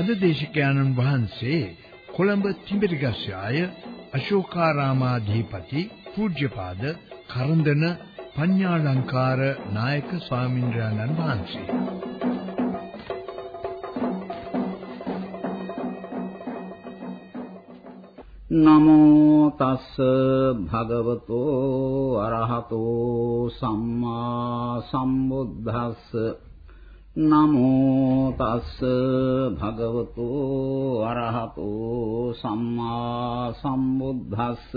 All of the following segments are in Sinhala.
අද දේශකයන්න් වහන්සේ කොළඹ තිඹිරිගස්යාය අශෝකාරාමාධිපති පූජ්‍යපාද කරන්දන පඤ්ඤාලංකාර නායක ස්වාමින්ද්‍රයන්න් වහන්සේ. නමෝ තස් භගවතෝ අරහතෝ සම්මා සම්බුද්දස්ස. නමෝ තස් භගවතෝ අරහතෝ සම්මා සම්බුද්දස්ස.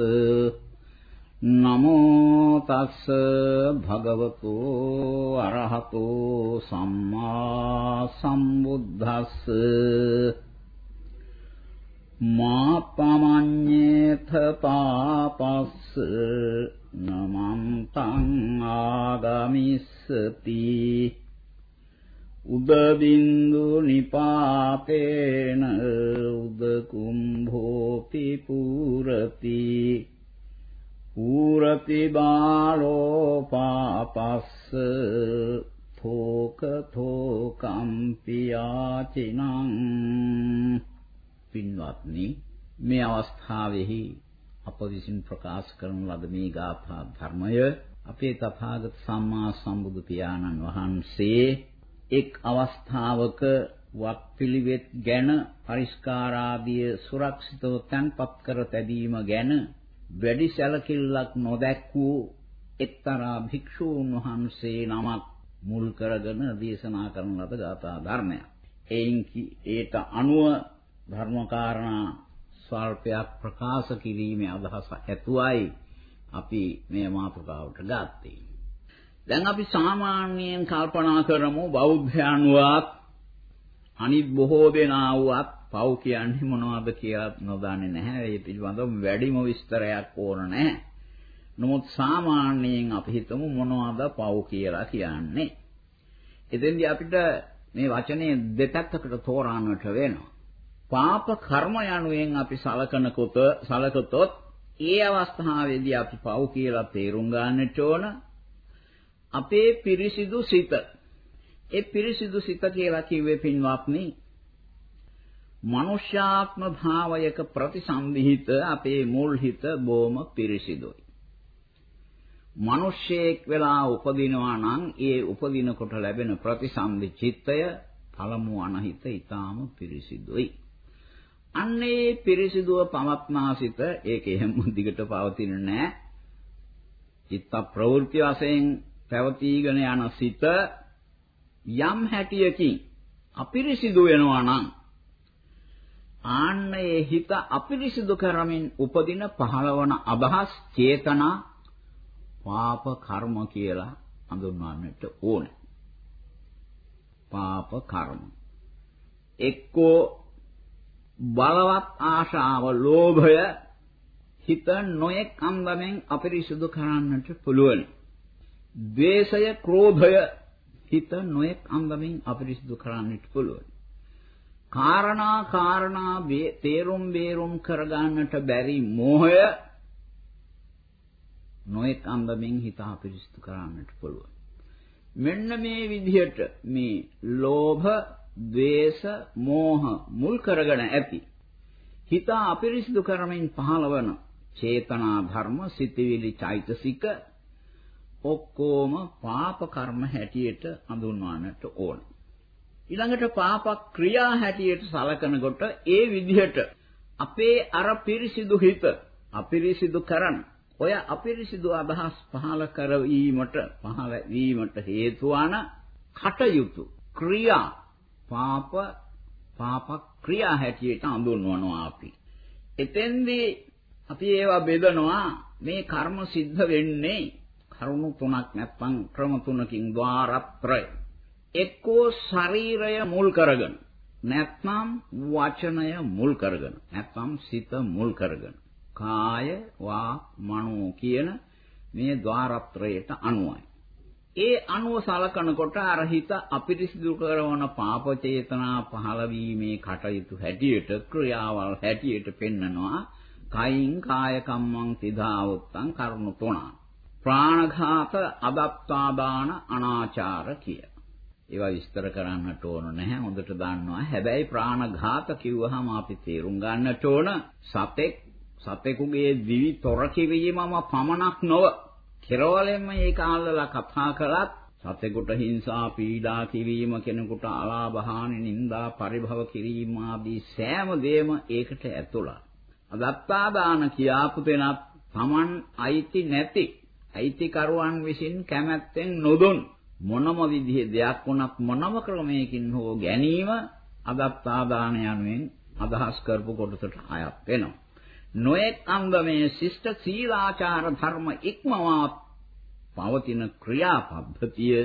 නමෝ තස් භගවතෝ අරහතෝ සම්මා සම්බුද්දස්ස. මා පමඤ්ඤේත පාපස්ස නමං තං ආගමිස්සති. උද බින්දු නිපාතේන උද කුම්භෝපි පුරති. පුරති බාලෝ පාපස්ස තෝක තෝකම්පි යාචිනං පින්වත්නි මේ අවස්ථාවේහි අප විසින් ප්‍රකාශ කරන ලද මේ ගාථා ධර්මය අපේ තථාගත සම්මා සම්බුදු පියාණන් වහන්සේ එක් අවස්ථාවක වක්පිළිවෙත් ගැන පරිස්කාරාදිය සුරක්ෂිතව තන්පත් කර තැබීම ගැන වැඩි සැලකිල්ලක් නොදැක් වූ එක්තරා භික්ෂූන් වහන්සේ නමක් මුල් කරගෙන දේශනා කරන ලද ගාථා ධර්මයක්. එයින් ඒට අනුව ධර්මකාරණා ස්වල්පයක් ප්‍රකාශ කිරීමේ අදහස ඇතුවයි අපි මේ මාතෘකාවට ගත්තේ. දැන් අපි සාමාන්‍යයෙන් කල්පනා කරමු බෞද්ධයන්වත් අනිත් බොහෝ දෙනා වුවත් පව් කියන්නේ මොනවද කියලා නොදන්නේ නැහැ. ඒ පිළිබඳව වැඩිම විස්තරයක් ඕන නැහැ. නමුත් සාමාන්‍යයෙන් අපි හිතමු මොනවද පව් කියලා කියන්නේ. එතෙන්දී අපිට මේ වචනේ දෙපැත්තකට තෝරන්නට වෙනවා. පාප කර්ම යනුවෙන් අපි සලකන කොට සලකතොත් ඒ අවස්ථාවේදී අපි පව් කියලා තේරුම් ගන්නට ඕන අපේ පිරිසිදු සිත. ඒ පිරිසිදු සිත කියලා කිව්වේ පින්වත්නි මනුෂ්‍යාත්ම භාවයක ප්‍රතිසන්දිහිත අපේ මුල් හිත බොම පිරිසිදුයි. මිනිස්සෙක් වෙලා උපදිනවා නම් ඒ උපදිනකොට ලැබෙන ප්‍රතිසන්දි චිත්තය පළමු අනහිත ඊටාම පිරිසිදුයි. අන්නේ පිරිසිදුව පවත්නාසිත ඒක එහෙම දිගට පවතින නෑ. චිත්ත ප්‍රවෘත්ති වශයෙන් පැවතීගෙන යන සිත යම් හැටියකින් අපිරිසිදු වෙනවා නම් ආන්නේ හිත අපිරිසිදු කරමින් උපදින පහළවන අදහස් චේතනා පාප කර්ම කියලා හඳුන්වන්නට ඕනේ. පාප කර්ම එක්කෝ බලවත් ආශාව ලෝභය හිත නොයෙක් අන්දමෙන් අපිරිසුදු කරන්නට පුළුවන්. ද්වේෂය ක්‍රෝධය හිත නොයෙක් අන්දමින් අපිරිසුදු කරන්නට පුළුවන්. කාරණා කාරණා තේරුම් බේරුම් කරගන්නට බැරි මෝහය නොයෙක් අන්දමින් හිත අපිරිසුදු කරන්නට පුළුවන්. මෙන්න මේ විදිහට මේ ලෝභ, ද්වේෂ, මෝහ මුල් කරගෙන ඇති හිත අපිරිසුදු කරමින් පහළවන චේතනා ධර්ම, සිතවිලි, චෛතසික ඔක්කොම පාප කර්ම හැටියට හඳුන්වන්නට ඕන. ඊළඟට පාප ක්‍රියා හැටියට සලකනකොට ඒ විදිහට අපේ අර පිරිසිදු හිත අපිරිසිදු කරන ඔය අපිරිසිදු අදහස් පහල කරවීමට පහල වීමට හේතු වන කටයුතු ක්‍රියා පාප පාප ක්‍රියා හැටියට හඳුන්වනවා අපි. එතෙන්දී අපි ඒවා බෙදනවා මේ කර්ම සිද්ධ වෙන්නේ කරුණු තුනක් නැත්නම් ක්‍රම තුනකින් ద్వාරත්‍රය එක්කෝ ශරීරය මුල් කරගෙන නැත්නම් වචනය මුල් කරගෙන නැත්නම් සිත මුල් කරගෙන. කාය වා මනෝ කියන මේ ద్వාරත්‍රයට අනුවයි. ඒ අනුව සලකනකොට අර හිත අපිරිසිදු කරන පාප චේතනා පහළවීමේ කටයුතු හැටියට ක්‍රියාවල් හැටියට පෙන්නනවා. කයින් කාය කම්මං තිදාවුත්තං කරුණු තුනක්. ප්‍රාණඝාත අදත්තාදාන අනාචාර කිය. ඒවා විස්තර කරන්නට ඕන නැහැ හොඳට දන්නවා. හැබැයි ප්‍රාණඝාත කිව්වහම අපි තේරුම් ගන්නට ඕන සතෙක් සතෙකුගේ දිවි තොර කිරීමම පමණක් නොව කෙරවලෙන්ම ඒක අල්ලලා කතා කරත් සතෙකුට හිංසා පීඩා කිරීම කෙනෙකුට අලාභහානි නිന്ദා පරිභව කිරීම ආදී සෑම දෙයක්ම ඒකට ඇතුළත්. අදත්තා දාන කියාපු දෙනත් Taman අයිති නැති අයිතිකරුවන් විසින් කැමැත්තෙන් නොදුන් මොනම විදිහේ දෙයක් වුණත් මොනම ක්‍රමයකින් හෝ ගැනීම අදත්තා දාන යනුවෙන් අදහස් කරපු කොටසට අයත් වෙනවා. නොඑක් අංගමේ ශිෂ්ට සීලාචාර ධර්ම ඉක්මවා පවතින ක්‍රියාපද්ධතිය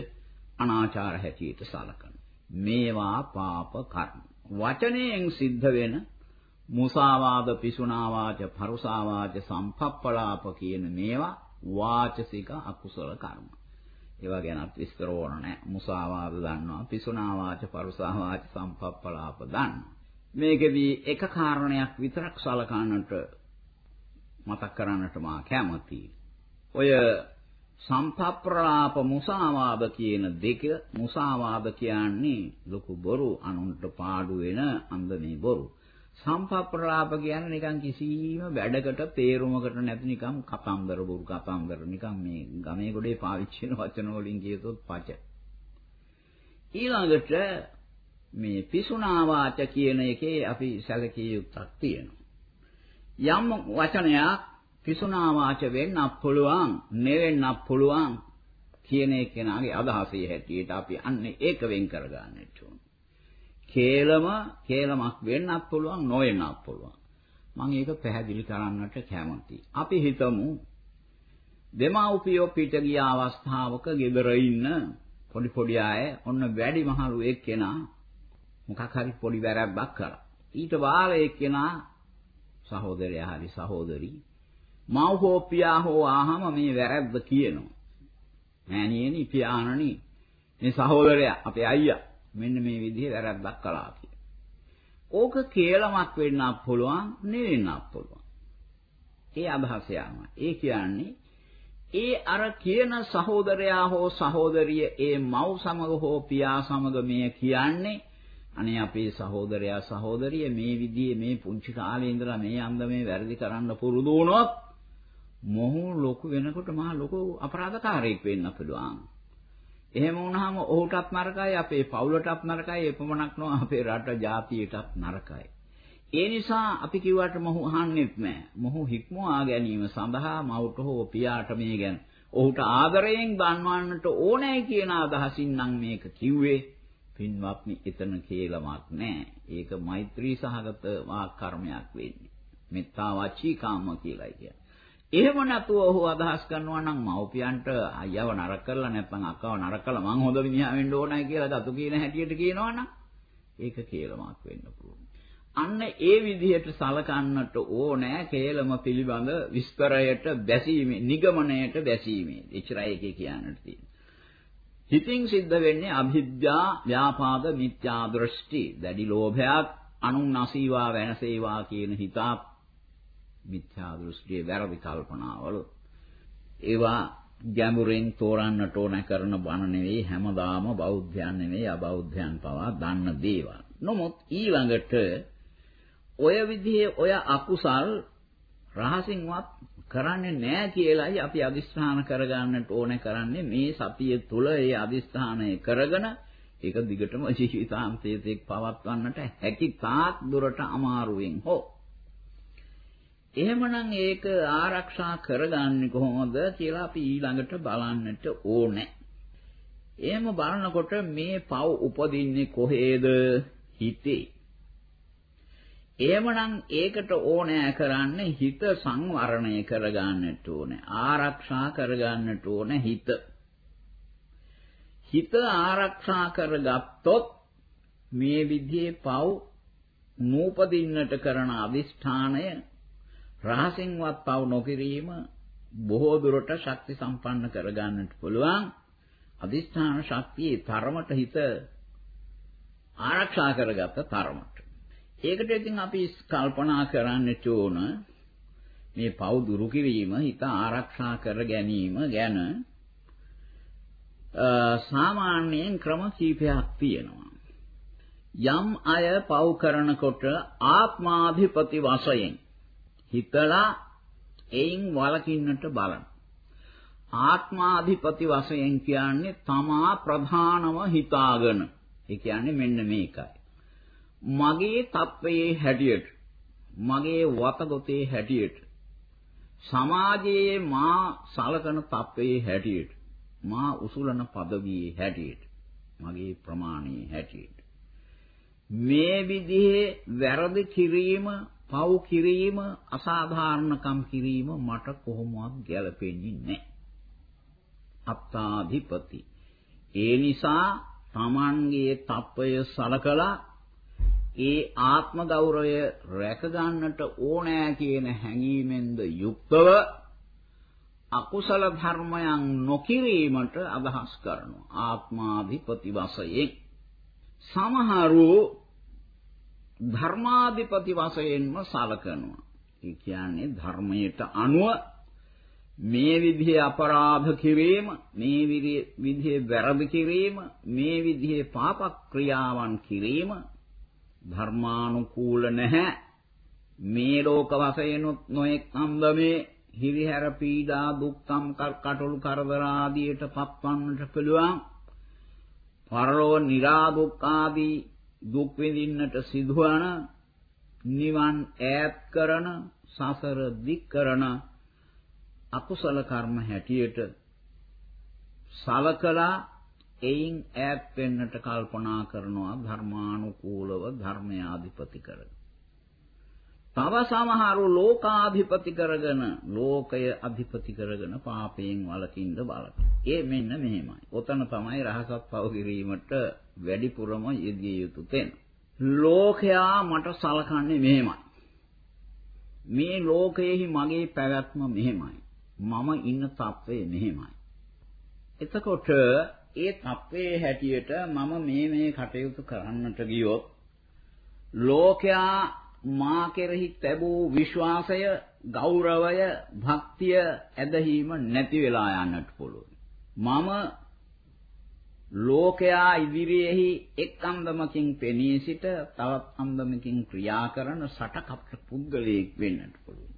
අනාචාර හැටියට සලකන. මේවා පාප කර්ම. වචනයෙන් සිද්ධ වෙන මුසාවාද පිසුනාවාච පරුසාවාච සම්පප්පලාප කියන මේවා වාචසික අකුසල කර්ම. ඒවා ගැනත් විස්තර ඕන නැහැ. මුසාවාද දන්නවා, පිසුනාවාච පරුසාවාච සම්පප්පලාප දන්නවා. මේකෙදී එක කාරණයක් විතරක් සලකන්නට මතක් කරන්නට මා කැමතියි. ඔය සම්පප්‍රලාප මුසාවාද කියන දෙක මුසාවාද කියන්නේ ලොකු බොරු අනුන්ට පාඩු වෙන අන්දමේ බොරු. සම්පප්‍රලාප කියන්නේ නිකන් කිසිම වැඩකට තේරුමකට නැති නිකන් කතන්දර බොරු කතන්දර නිකන් මේ ගමේ ගොඩේ පාවිච්චි වෙන වචන වලින් කියතොත් පච. ඊළඟට මේ පිසුනා වාච කියන එකේ අපි සැලකිය යුත්තක් තියෙනවා. යම් වචනයක් පිසුනා වාච වෙන්නත් පුළුවන් නෙවෙන්නත් පුළුවන් කියන එකනාගේ අදහසේ හැටියට අපි අන්නේ ඒක වෙන් කරගන්නට ඕන. කේලම කේලමක් වෙන්නත් පුළුවන් නොවෙන්නත් පුළුවන්. මම ඒක පැහැදිලි කරන්නට කැමතියි. අපි හිතමු දෙමව්පියෝ පිට ගිය අවස්ථාවක ගෙදර ඉන්න පොඩි පොඩි අය ඔන්න වැඩි මහලු එක්කෙනා මොකක් හරි පොඩි වැරැද්දක් කරා. ඊට වාරේ එක්කෙනා සහෝදරයා හරි සහෝදරී මව් හෝ පියා හෝ ආහම මේ වැරද්ද කියනවා. මෑණියනි පියාණනි මේ සහෝදරයා අපේ අයියා මෙන්න මේ විදිහේ වැරද්දක් කළා කියලා. ඕක කේලමක් වෙන්නත් පුළුවන් නෙවෙන්නත් පුළුවන්. ඒ අදහස යනවා. ඒ කියන්නේ ඒ අර කියන සහෝදරයා හෝ සහෝදරිය ඒ මව් සමග හෝ පියා සමග මේ කියන්නේ අනේ අපේ සහෝදරයා සහෝදරිය මේ විදිහේ මේ පුංචි කාලේ ඉඳලා මේ අන්දමේ වැරදි කරන්න පුරුදු වුණොත් මොහු ලොකු වෙනකොට මහා ලොකු අපරාධකාරයෙක් වෙන්න පුළුවන්. එහෙම වුණාම ඔහුටත් නරකයි අපේ පවුලටත් නරකයි එපමණක් නොව අපේ රට ජාතියටත් නරකයි. ඒ නිසා අපි කිව්වට මොහු අහන්නෙත් නෑ. මොහු හික්මවා ගැනීම සඳහා මවුට හෝ පියාට මේ ගැන ඔහුට ආදරයෙන් දන්වන්නට ඕනෑ කියන අදහසින් නම් මේක කිව්වේ. පින්වත්නි එතන කේලමක් නෑ. ඒක මෛත්‍රී සහගත වාක් කර්මයක් වෙන්නේ. මෙත්තා වචී කාම කියලායි කියන්නේ. එහෙම නැතුව ඔහු අදහස් කරනවා නම් මව්පියන්ට අයියව නරක කරලා නැත්නම් අක්කව නරක කළා මං හොඳ මිනිහා වෙන්න ඕනයි කියලා දතු කියන හැටියට කියනවනම් ඒක කේලමක් වෙන්න පුළුවන්. අන්න ඒ විදිහට සලකන්නට ඕනෑ කේලම පිළිබඳ විස්තරයට බැසීමේ නිගමනයට බැසීමේ. එච්චරයි එකේ කියන්නට තියෙන්නේ. හිතින් සිද්ධ වෙන්නේ අභිද්‍යා ව්‍යාපාද මිත්‍යා දෘෂ්ටි දැඩි ලෝභයක් අනුන් නැසීවා වෙනසේවා කියන හිතක් මිත්‍යා දෘෂ්ටියේ වැරදි කල්පනාවල ඒවා ගැඹුරින් තෝරන්නට ඕන කරන බණ නෙවෙයි හැමදාම බෞද්ධයන් නෙවෙයි අබෞද්ධයන් පවා දන්න දේවල්. නමුත් ඊළඟට ඔය විදිහේ ඔය අකුසල් රහසින්වත් කරන්නේ නැහැ කියලායි අපි අදිස්ථාන කරගන්නට ඕනේ කරන්නේ මේ සතිය තුල ඒ අදිස්ථානය කරගෙන ඒක දිගටම ජීවිතාන්තයේදී පවත්වන්නට හැකි තාක් දුරට අමාරුවෙන් හෝ එහෙමනම් ඒක ආරක්ෂා කරගන්නේ කොහොමද කියලා අපි ඊළඟට බලන්නට ඕනේ. එහෙම බලනකොට මේ පව් උපදින්නේ කොහේද? හිතේ. එහෙමනම් ඒකට ඕනෑ කරන්නේ හිත සංවරණය කරගන්නට ඕනේ. ආරක්ෂා කරගන්නට ඕනේ හිත. හිත ආරක්ෂා කරගත්තොත් මේ විදිහේ පව් නූපදින්නට කරන අදිෂ්ඨානය රහසින්වත් පව නොකිරීම බොහෝ දුරට ශක්ති සම්පන්න කරගන්නට පුළුවන් අදිස්ථාන ශක්තියේ තරමට හිත ආරක්ෂා කරගත්ත තරමට. ඒකට ඉතින් අපි කල්පනා කරන්නට ඕන මේ පව දුරු කිරීම හිත ආරක්ෂා කර ගැනීම ගැන සාමාන්‍යයෙන් ක්‍රම කීපයක් තියෙනවා. යම් අය පව් කරනකොට ආත්මාධිපති වශයෙන් හිතලා එයින් වළකින්නට බලන. ආත්මාධිපති වශයෙන් කියන්නේ තමා ප්‍රධානම හිතාගෙන. ඒ කියන්නේ මෙන්න මේකයි. මගේ තත්වයේ හැටියට මගේ වතගොතේ හැටියට සමාජයේ මා සලකන තත්වයේ හැටියට මා උසුලන পদවියේ හැටියට මගේ ප්‍රමාණයේ හැටියට මේ විදිහේ වැරදි කිරීම පව් කිරීම අසාධාරණකම් කිරීම මට කොහොමවත් ගැලපෙන්නේ නැහැ. අත්තාධිපති. ඒ නිසා Tamanගේ තප්පය සලකලා ඒ ආත්ම ගෞරවය රැක ගන්නට ඕනෑ කියන හැඟීමෙන්ද යුක්තව අකුසල ධර්මයන් නොකිරීමට අදහස් කරනවා. ආත්මාධිපති වශයෙන්. සමහරු ධර්මාධිපති වශයෙන්ම සලකනවා. ඒ කියන්නේ ධර්මයට අනුව මේ විදිහේ අපරාධ කිරීම මේ විදිහේ වැරදි කිරීම මේ විදිහේ පාප ක්‍රියාවන් කිරීම ධර්මානුකූල නැහැ. මේ ලෝක වශයෙන් නොඑක් අන්දමේ හිරිහැර පීඩා දුක්ඛම් කටළු කරදර ආදියට පත්වන්නට පුළුවන්. පරලෝක නිරාදුක් ආදී දුක් විඳින්නට සිදුවන නිවන් ඈත් කරන සසර දික් කරන අකුසල කර්ම හැටියට සලකලා එයින් ඈත් වෙන්නට කල්පනා කරනවා ධර්මානුකූලව ධර්මයාධිපති කරගෙන. තව සමහරු ලෝකාධිපති කරගෙන ලෝකය අධිපති කරගෙන පාපයෙන් වළකින්න බලන. ඒ මෙන්න මෙහෙමයි. ඔතන තමයි රහසත් පව කිරීමට වැඩිපුරම යෙදිය යුතු තැන. ලෝකයා මට සලකන්නේ මෙහෙමයි. මේ ලෝකයේහි මගේ පැවැත්ම මෙහෙමයි. මම ඉන්න තත්ත්වය මෙහෙමයි. එතකොට ඒ තත්ත්වයේ හැටියට මම මේ මේ කටයුතු කරන්නට ගියොත් ලෝකයා මා කෙරෙහි ලැබූ විශ්වාසය, ගෞරවය, භක්තිය, ඇදහිීම නැති වෙලා යන්නට පුළුවන්. මම ලෝකයා ඉදිරියේහි එක් අන්දමකින් පෙනී සිට තවත් අන්දමකින් ක්‍රියා කරන සටකප්ට පුද්ගලයෙක් වෙන්නට පුළුවන්.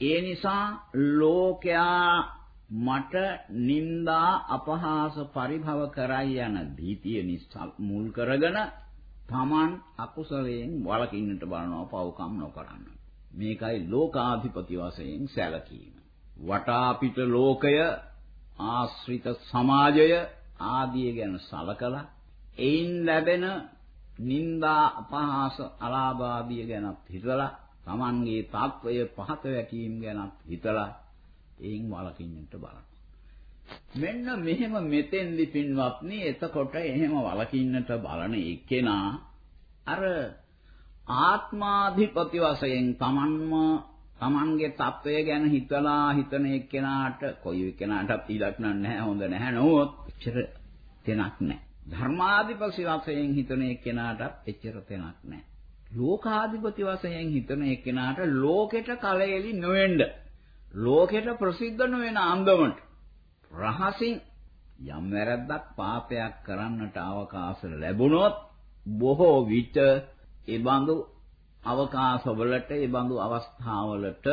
ඒ නිසා ලෝකයා මට නිന്ദා අපහාස පරිභව කරයි යන භීතිය නිසා මුල් කරගෙන Taman අකුසලයෙන් වළකින්නට බලනවා පව්කම් නොකරන්න. මේකයි ලෝකාධිපති වශයෙන් සැලකීම. වටා පිට ලෝකය ආශ්‍රිත සමාජය ආදිය ගැන සලකලා එයින් ලැබෙන නිന്ദා අපහාස අලාභ ආදිය ගැනත් හිතලා Tamanගේ තාත්වය පහත වැටීම් ගැනත් හිතලා එයින් වළකින්නට බලන්න. මෙන්න මෙහෙම මෙතෙන්දි පින්වත්නි එතකොට එහෙම වළකින්නට බලන එක්කෙනා අර ආත්මාධිපති වශයෙන් Tamanම Tamanගේ తත්වය ගැන හිතලා හිතන එක්කෙනාට කොයි එක්කෙනාටත් ඉලක්ක නැහැ හොඳ නැහැ නෝත් එච්චර තැනක් නැහැ. ධර්මාධිපති වශයෙන් හිතන එක්කෙනාටත් එච්චර තැනක් නැහැ. ලෝකාධිපති වශයෙන් හිතන එක්කෙනාට ලෝකෙට කලෙලි නොවෙන්න ලෝකෙට ප්‍රසිද්ධ නොවන අන්දමට රහසින් යම් වැරද්දක් පාපයක් කරන්නට අවකාශ ලැබුණොත් බොහෝ විට ඒ බඳු අවකාශවලට ඒ බඳු අවස්ථාවලට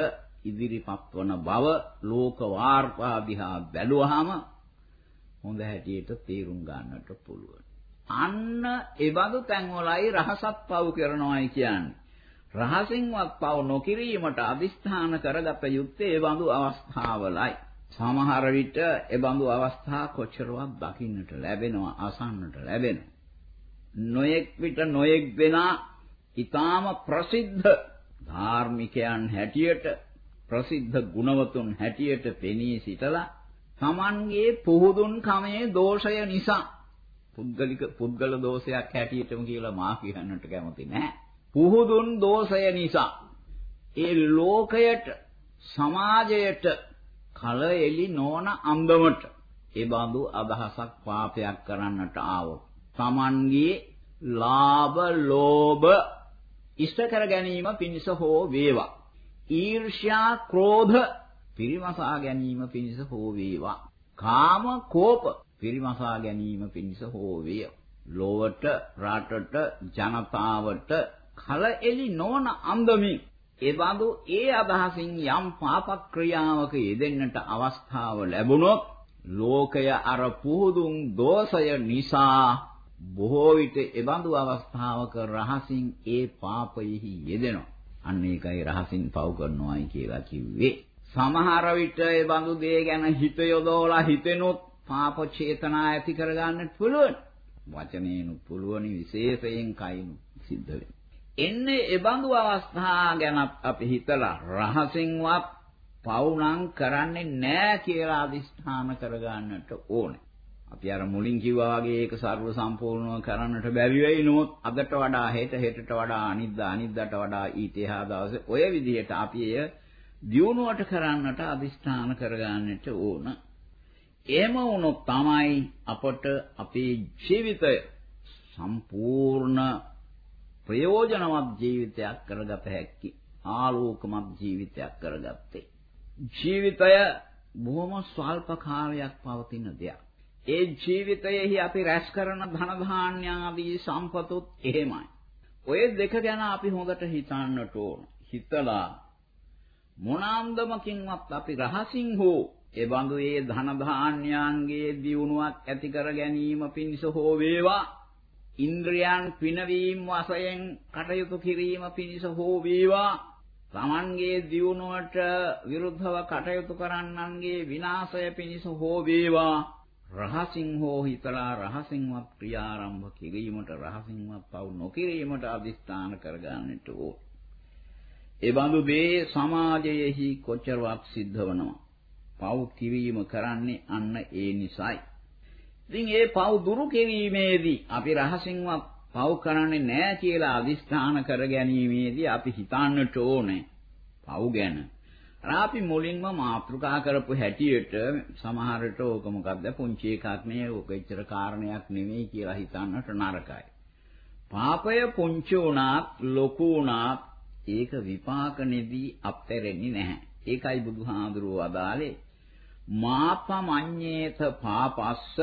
ඉදිරිපත් වන බව ලෝක වාර්තා දිහා බැලුවහම හොඳ හැටියට තේරුම් ගන්නට පුළුවන්. අන්න ඒ බඳු තැන්වලයි රහසත් පව් කරනවායි කියන්නේ. රහසින්වත් පව නොකිරීමට අදිස්ථාන කරගත යුත්තේ ඒ බඳු අවස්ථාවලයි. සමහර විට ඒ බඳු අවස්ථා කොච්චරවත් දකින්නට ලැබෙනවා අසන්නට ලැබෙනවා. නොයෙක් විට නොයෙක් දෙනා ඊටාම ප්‍රසිද්ධ ධාර්මිකයන් හැටියට ප්‍රසිද්ධ ගුණවතුන් හැටියට පෙනී සිටලා Tamanගේ පුහුදුන් කමේ දෝෂය නිසා පුද්ගලික පුද්ගල දෝෂයක් හැටියටම කියලා මා කියන්නට කැමති නැහැ. පුහුදුන් දෝෂය නිසා ඒ ලෝකයට සමාජයට කල එලි නොවන අන්දමට ඒ බඳු අදහසක් පාපයක් කරන්නට ආවොත් Tamanගේ ලාභ ලෝභ ඉෂ්ට කර ගැනීම පිණිස හෝ වේවා ඊර්ෂ්‍යා ක්‍රෝධ පිරිමසා ගැනීම පිණිස හෝ වේවා කාම කෝප පිරිමසා ගැනීම පිණිස හෝ වේ. ලෝවට රටට ජනතාවට කල එලි නොවන අන්දමින් එබඳු ඒ අදහසින් යම් පාප ක්‍රියාවක යෙදෙන්නට අවස්ථාව ලැබුණොත් ලෝකය අර පුහුදුන් දෝෂය නිසා බොහෝ විට එබඳු අවස්ථාවක රහසින් ඒ පාපයෙහි යෙදෙනවා. අන්න ඒකයි රහසින් පව් කරනවායි කියලා කිව්වේ. සමහර විට එබඳු දේ ගැන හිත යොදවලා හිතෙනොත් පාප චේතනා ඇති කරගන්නත් පුළුවන්. වචනේනු පුළුවනි විශේෂයෙන් කයිනු සිද්ධ වෙනවා. එන්නේ එබඳු අවස්ථා ගැන අපි හිතලා රහසින්වත් පවුනම් කරන්නේ නැහැ කියලා අදිස්ථාන කරගන්නට ඕනේ. අපි අර මුලින් කිව්වා වගේ ඒක ਸਰව සම්පූර්ණව කරන්නට බැරි වෙයි නමුත් අදට වඩා හෙට හෙටට වඩා අනිද්දා අනිද්දාට වඩා ඊට එහා දවසේ ඔය විදිහට අපි එය දියුණුවට කරන්නට අදිස්ථාන කරගන්නට ඕන. එහෙම වුණොත් තමයි අපට අපේ ජීවිතය සම්පූර්ණ ප්‍රයෝජනවත් ජීවිතයක් කරගත හැකි ආලෝකමත් ජීවිතයක් කරගත්තේ. ජීවිතය බොහොම ස්වල්ප කාලයක් පවතින දෙයක්. ඒ ජීවිතයේහි අපි රැස් කරන ධන ධාන්‍ය ආදී සම්පතුත් එහෙමයි. ඔය දෙක ගැන අපි හොඳට හිතන්නට ඕන. හිතලා මොනාන්දමකින්වත් අපි රහසින් හෝ ඒ බඳු ඒ ධන ධාන්‍යයන්ගේ දියුණුවක් ඇති කර ගැනීම පිණිස හෝ වේවා. ඉන්ද්‍රයන් පිනවීම වශයෙන් කටයුතු කිරීම පිණිස හෝ වේවා තමන්ගේ දියුණුවට විරුද්ධව කටයුතු කරන්නන්ගේ විනාශය පිණිස හෝ වේවා රහසින් හෝ හිතලා රහසින්වත් ක්‍රියාරම්භ කිරීමට රහසින්වත් පව් නොකිරීමට අදිස්ථාන කරගන්නට ඕ. ඒ බඳු දේ සමාජයේහි කොච්චරවත් සිද්ධ වෙනවා. පව් කිරීම කරන්නේ අන්න ඒ නිසයි. ඉතින් ඒ පව් දුරු කිරීමේදී අපි රහසින්වත් පව් කරන්නේ නැහැ කියලා අදිස්ථාන කර ගැනීමේදී අපි හිතන්නට ඕනේ පව් ගැන. අපි මුලින්ම මාතෘකා කරපු හැටියට සමහරට ඕක මොකද්ද පුංචි එකක් නේ ඕක එච්චර කාරණයක් නෙමෙයි කියලා හිතන්නට නරකයි. පාපය පුංචි වුණත් ලොකු වුණත් ඒක විපාක නෙදී අපතෙරෙන්නේ නැහැ. ඒකයි බුදුහාඳුරෝ අදාලේ මාපමඤ්ඤේත පාපස්ස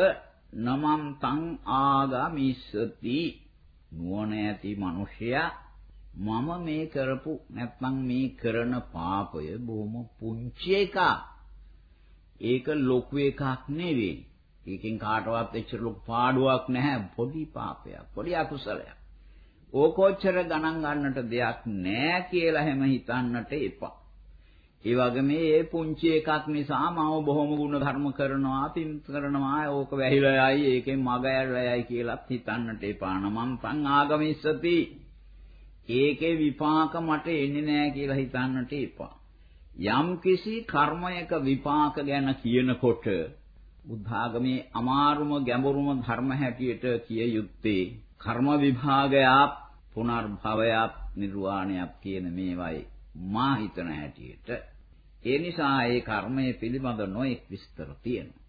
නමම් තං ආගමිස්සති නුවණ ඇති මිනිසයා මම මේ කරපු නැත්නම් මේ කරන පාපය බොහොම පුංචි එකක්. ඒක ලොකු එකක් නෙවෙයි. ඒකෙන් කාටවත් එච්චර ලොකු පාඩුවක් නැහැ. පොඩි පාපයක්, පොඩි අකුසලයක්. ඕකෝච්චර ගණන් ගන්නට දෙයක් නැහැ කියලා හැම හිතන්නට එපා. ඒ වගේම මේ පුංචි එකක් නිසා මම බොහොම ගුණ ධර්ම කරනවා, පින් කරනවා, ඕක වැහිලා යයි, ඒකෙන් මග ඇරලා යයි කියලාත් හිතන්නට එපා. නමම් පං ආගමිස්සති. ඒකේ විපාක මට එන්නේ නැහැ කියලා හිතන්නට එපා. යම් කිසි කර්මයක විපාක ගැන කියනකොට බුද්ධාගමේ අමාරුම ගැඹුරුම ධර්ම හැටියට කිය යුත්තේ කර්ම විභාගයක් පුනර්භවයක් නිර්වාණයක් කියන මේවයි මා හිතන හැටියට ඒ නිසා ඒ කර්මය පිළිබඳ නොඑක් විස්තර තියෙනවා.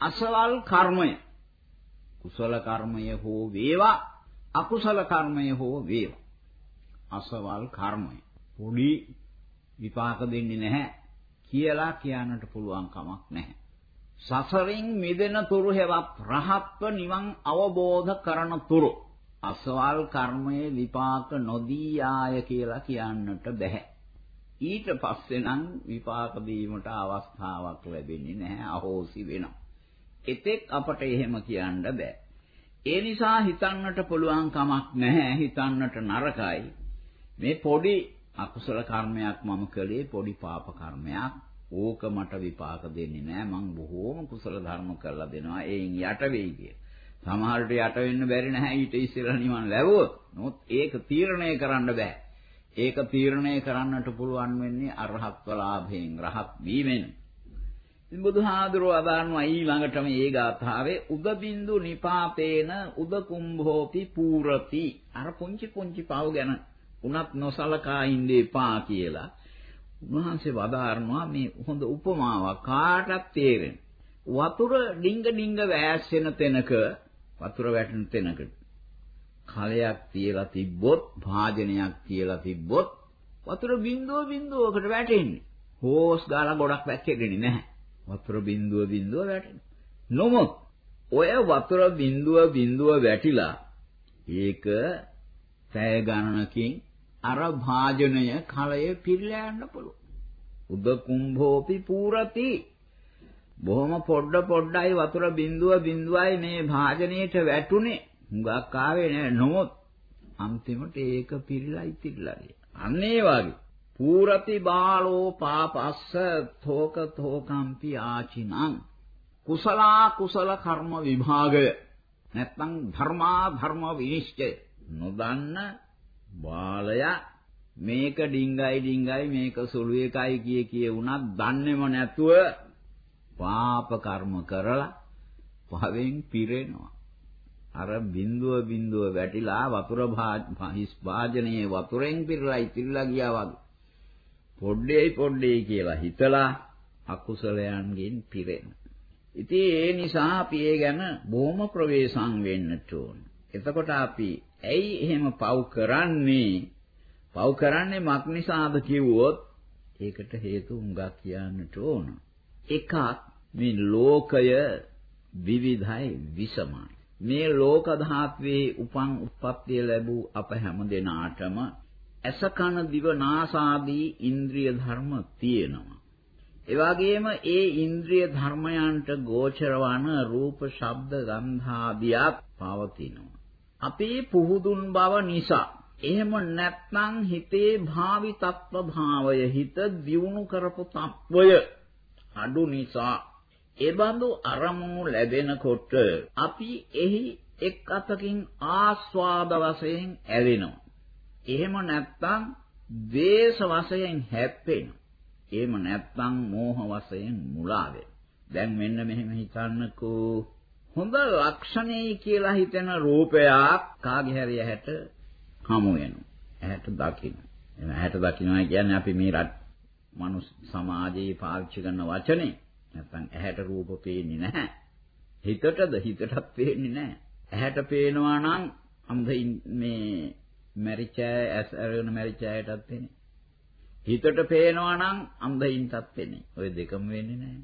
අසවල් කර්මය කුසල කර්මය හෝ වේවා අකුසල කර්මය හෝ වේවා අසවල් කර්මය පොඩි විපාක දෙන්නේ නැහැ කියලා කියන්නට පුළුවන් කමක් නැහැ. සසරින් මිදෙන තුරු හෙවත් රහත්ව නිවන් අවබෝධ කරන තුරු අසවල් කර්මයේ විපාක නොදී ආය කියලා කියන්නට බෑ. ඊට පස්සේ නම් විපාක දීමට අවස්ථාවක් ලැබෙන්නේ නැහැ අහෝසි වෙනවා. එතෙක් අපට එහෙම කියන්න බෑ. ඒ නිසා හිතන්නට පුළුවන් කමක් නැහැ හිතන්නට නරකයි. මේ පොඩි අකුසල කර්මයක් මම කළේ පොඩි පාප කර්මයක්. ඕක මට විපාක දෙන්නේ නැහැ. මං බොහෝම කුසල ධර්ම කරලා දෙනවා. ඒන් යට වෙයි කිය. සමහරට යට වෙන්න බැරි නැහැ ඊට ඉස්සෙල්ලා නිවන් ලැබුවොත්. නමුත් ඒක තීරණය කරන්න බෑ. ඒක තීරණය කරන්නට පුළුවන් වෙන්නේ අරහත්ව ලාභයෙන් රහත් වීමෙන්. ඉතින් බුදුහාඳුරෝ අදානවා ඊළඟටම ඒ ගාථාවේ උද බින්දු නිපාතේන උද කුම්භෝපි පූරති අර පුංචි පුංචි පව ගැන උනත් නොසලකා ඉන්න එපා කියලා. උන්වහන්සේ වදාරනවා මේ හොඳ උපමාවක් කාටත් තේරෙන. වතුර ඩිංග ඩිංග වැස්සෙන තැනක වතුර වැටෙන තැනකට කලයක් තියලා තිබ්බොත් භාජනයක් තියලා තිබ්බොත් වතුර බින්දුව බින්දුවකට වැටෙන්නේ. හෝස් ගාලා ගොඩක් වැක්කෙන්නේ නැහැ. වතුර බින්දුව බින්දුව වැටෙන්නේ. නොමොත් ඔය වතුර බිඳුව බිඳුව වැටිලා ඒක පැය ගණනකින් අර භාජනය කලයේ පිරලා යන්න පුළුවන්. උද කුම්භෝපි පූරති. බොහොම පොඩ පොඩ්ඩයි වතුර බිඳුව බිඳුවයි මේ භාජනයේට වැටුනේ. හුඟක් ආවේ නෑ. නමුත් අන්තිමට ඒක පිරලා ඉතිරිලා ගියා. අන්න ඒ වගේ. පූරති බාලෝ පාපස්ස තෝක තෝකම්පි ආචිනං. කුසලා කුසල කර්ම විභාගය. නැත්නම් ධර්මා ධර්ම විනිශ්චය. නොදන්න බාලයා මේක ඩිංගයි ඩිංගයි මේක සුළු එකයි කිය කිය වුණත් දන්නේම නැතුව පාප කර්ම කරලා පවෙන් පිරෙනවා. අර බිඳුව බිඳුව වැටිලා වතුර හිස් වාජනයේ වතුරෙන් පිරලා ඉතිරිලා ගියා වගේ පොඩ්ඩේයි පොඩ්ඩේයි කියලා හිතලා අකුසලයන්ගෙන් පිරෙන. ඉතින් ඒ නිසා අපි ඒ ගැන බොහොම ප්‍රවේශම් වෙන්නට ඕන. එතකොට අපි ඇයි එහෙම පව් කරන්නේ? පව් කරන්නේ මක් නිසාද කිව්වොත් ඒකට හේතු හුඟක් කියන්නට ඕන. එකක් මේ ලෝකය විවිධයි විසමයි. මේ ලෝක ධාත්වේ උපන් උත්පත්තිය ලැබූ අප හැම දෙනාටම ඇස කන දිව නාසාදී ඉන්ද්‍රිය ධර්ම තියෙනවා. ඒ වගේම ඒ ඉන්ද්‍රිය ධර්මයන්ට ගෝචර වන රූප, ශබ්ද, ගන්ධ ආදියත් පවතිනවා. අපේ පුහුදුන් බව නිසා එහෙම නැත්නම් හිතේ භාවි තත්ත්ව භාවය හිත දියුණු කරපු තත්වය අඩු නිසා එබඳු අරමුණු ලැබෙනකොට අපි එහි එක් අතකින් ආස්වාද වශයෙන් ඇලෙනවා. එහෙම නැත්නම් ද්වේෂ වශයෙන් හැප්පෙනවා. එහෙම නැත්නම් මෝහ වශයෙන් මුලා දැන් මෙන්න මෙහෙම හිතන්නකෝ හොඳ ලක්ෂණයි කියලා හිතෙන රූපයක් කාගේ හරි ඇහැට හමු වෙනවා. ඇහැට දකින්න. එන ඇහැට දකින්නවා කියන්නේ අපි මේ රට මනුස්ස සමාජයේ පාවිච්චි කරන වචනේ. නැත්නම් ඇහැට රූප පේන්නේ නැහැ. හිතටද හිතටත් පේන්නේ නැහැ. ඇහැට පේනවා නම් අම්දින් මේ මැරිච්ච ඇස් අරගෙන මැරිච්ච අයටත් වෙන්නේ. හිතට පේනවා නම් අම්දින්ටත් වෙන්නේ. ওই දෙකම වෙන්නේ නැහැ.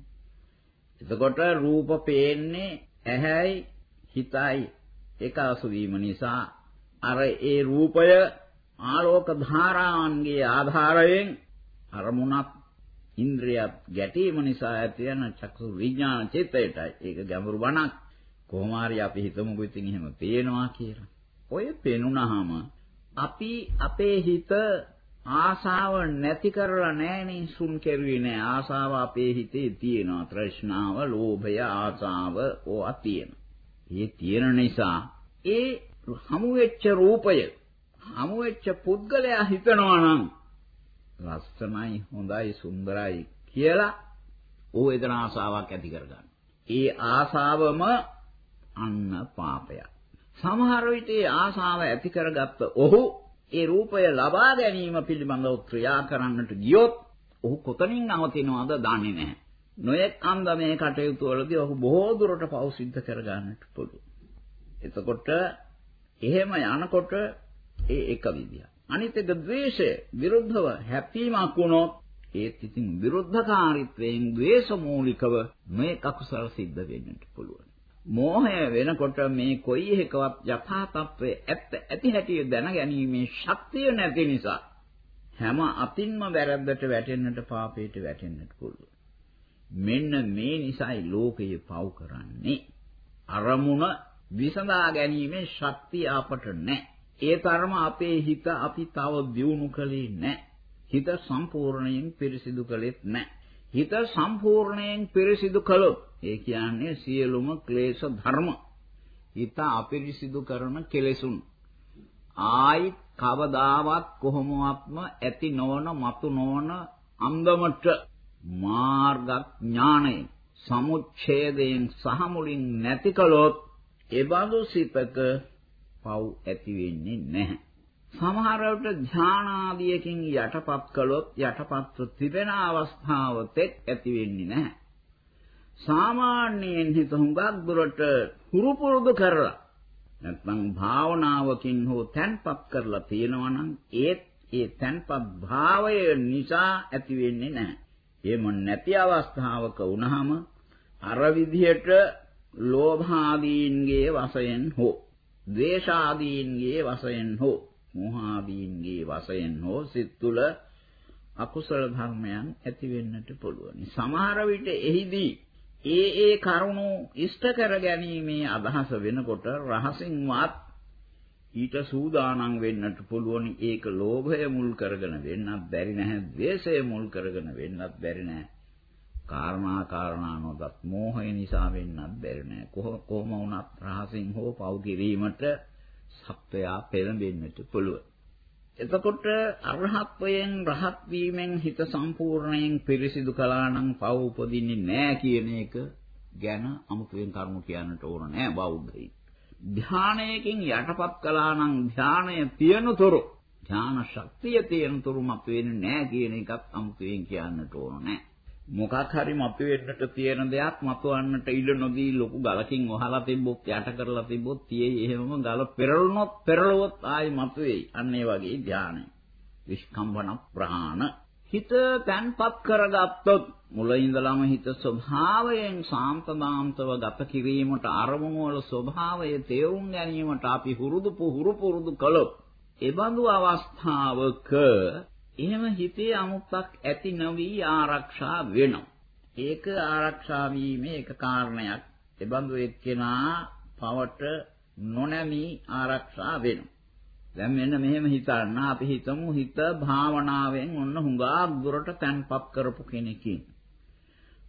එතකොට රූප පේන්නේ ඇහැයි හිතයි එකසු වීම නිසා අර ඒ රූපය ආලෝක ධාරාවන්ගේ ආධාරයෙන් අරමුණක් ඉන්ද්‍රියත් ගැටීම නිසා ඇති වෙන චක්සු විඥාන චිත්තයටයි ඒක ගැඹුරු බණක් කොහොම හරි අපි හිතමුකෝ ඉතින් එහෙම පේනවා කියලා. ඔය පේනුනහම අපි අපේ හිත ආසාව නැති කරලා නැහනේ සුන් කෙරුවේ නෑ ආසාව අපේ හිතේ තියෙනවා තෘෂ්ණාව ලෝභය ආසාව ඕවා තියෙනවා. ඒ තියෙන නිසා ඒ හමු වෙච්ච රූපය හමු වෙච්ච පුද්ගලයා හිතනවා නම් ලස්සනයි හොඳයි සුන්දරයි කියලා ਉਹ එදන ආසාවක් ඇති කරගන්න. ඒ ආසාවම අන්න පාපයක්. සමහර විට ඒ ආසාව ඇති කරගත්ත ඔහු ඒ රූපය ලබා ගැනීම පිළිබඳව ක්‍රියා කරන්නට ගියොත් ඔහු කොතනින් නවතිනවද දන්නේ නැහැ. නොයෙක් අන්දමේ කටයුතු වලදී ඔහු බොහෝ දුරට පව් සිද්ධ කරගන්නට පුළුවන්. එතකොට එහෙම යනකොට ඒ එක විදියක්. අනිත් එක ද්වේෂය විරුද්ධව හැප්පීමක් වුණොත් ඒත් ඉතින් විරුද්ධකාරීත්වයෙන් ද්වේෂ මූලිකව මේ අකුසල සිද්ධ වෙන්නට පුළුවන්. මෝහය වෙනකොට මේ කොයි එකවත් යථා තත්ත්වයේ ඇත්ත ඇති හැටි දැන ගැනීමේ ශක්තිය නැති නිසා හැම අතින්ම වැරද්දට වැටෙන්නට පාපයට වැටෙන්නට පුළුවන්. මෙන්න මේ නිසායි ලෝකය පව් කරන්නේ. අරමුණ විසඳා ගැනීමේ ශක්තිය අපට නැහැ. ඒ තරම අපේ හිත අපි තව දියුණු කළේ නැහැ. හිත සම්පූර්ණයෙන් පිරිසිදු කළෙත් නැහැ. හිත සම්පූර්ණයෙන් පිරිසිදු කළොත් ඒ කියන්නේ සියලුම ක්ලේශ ධර්ම හිත අපිරිසිදු කරන කෙලෙසුන් ආයි කවදාවත් කොහොමවත්ම ඇති නොවන මතු නොවන අන්දමට මාර්ග ඥාණය සමුච්ඡේදයෙන් සහ මුලින් නැති කළොත් එබඳු සිතක පව් ඇති වෙන්නේ නැහැ. සමහර විට ධානාදියකින් යටපත් කළොත් යටපත්ව තිබෙන අවස්ථාව තෙක් ඇති වෙන්නේ නැහැ. සාමාන්‍යයෙන් හිත හුඟක් දුරට හුරු පුරුදු කරලා නැත්නම් භාවනාවකින් හෝ තැන්පත් කරලා තියෙනවා නම් ඒත් ඒ තැන්පත් භාවය නිසා ඇති වෙන්නේ නැහැ. එහෙම නැති අවස්ථාවක වුණාම අර විදිහට ලෝභාදීන්ගේ වශයෙන් හෝ ද්වේෂාදීන්ගේ වශයෙන් හෝ මෝහාදීන්ගේ වශයෙන් හෝ සිත් තුළ අකුසල ධර්මයන් ඇති වෙන්නට පුළුවන්. සමහර විට එහිදී ඒ ඒ කරුණු ඉෂ්ට කර ගැනීමේ අදහස වෙනකොට රහසින්වත් ඊට සූදානම් වෙන්නට පුළුවන් ඒක ලෝභය මුල් කරගෙන වෙන්නත් බැරි නැහැ ද්වේෂය මුල් කරගෙන වෙන්නත් බැරි නැහැ කාරණා කාරණා නොදත් මෝහය නිසා වෙන්නත් බැරි නැහැ කොහොම වුණත් රහසින් හෝ පව් කිරීමට සත්වයා පෙළඹෙන්නට පුළුවන් එතකොට අරහත්වයෙන් රහත් වීමෙන් හිත සම්පූර්ණයෙන් පිරිසිදු කළා නම් පව උපදින්නේ නැහැ කියන එක ගැන අමුතුවෙන් කරුණු කියන්නට ඕන නෑ බෞද්ධයි. ධානයකින් යටපත් කළා නම් ධානය තියනතුරු ධාන ශක්තිය තියනතුරු මත වෙන්නේ නැහැ කියන එකත් අමුතුවෙන් කියන්නට ඕන නෑ. මොකක් හරි මතුවෙන්නට තියෙන දෙයක් මතුවන්නට ඉඩ නොදී ලොකු ගලකින් වහලා තිබ්බොත් යට කරලා තිබ්බොත් තියෙයි එහෙමම ගල පෙරළුනොත් පෙරළුවොත් ආයි මතුවේයි. අන්න ඒ වගේ ධානය. විස්කම්බන ප්‍රහාණ. හිත තැන්පත් කරගත්තොත් මුල ඉඳලම හිත ස්වභාවයෙන් සාන්තදාන්තව ගත කිරීමට අරමුණු වල ස්වභාවය තේරුම් ගැනීමට අපි හුරුදු පුහුරු පුරුදු කළොත් එබඳු අවස්ථාවක එහෙම හිතේ අමුත්තක් ඇති නොවි ආරක්ෂා වෙනවා. ඒක ආරක්ෂා වීමේ එක කාරණයක්. එබඳු එක්කෙනා පවට නොනැමි ආරක්ෂා වෙනවා. දැන් මෙන්න මෙහෙම හිතන්න අපි හිතමු හිත භාවනාවෙන් ඔන්න හුඟා දුරට තැන්පත් කරපු කෙනකින්.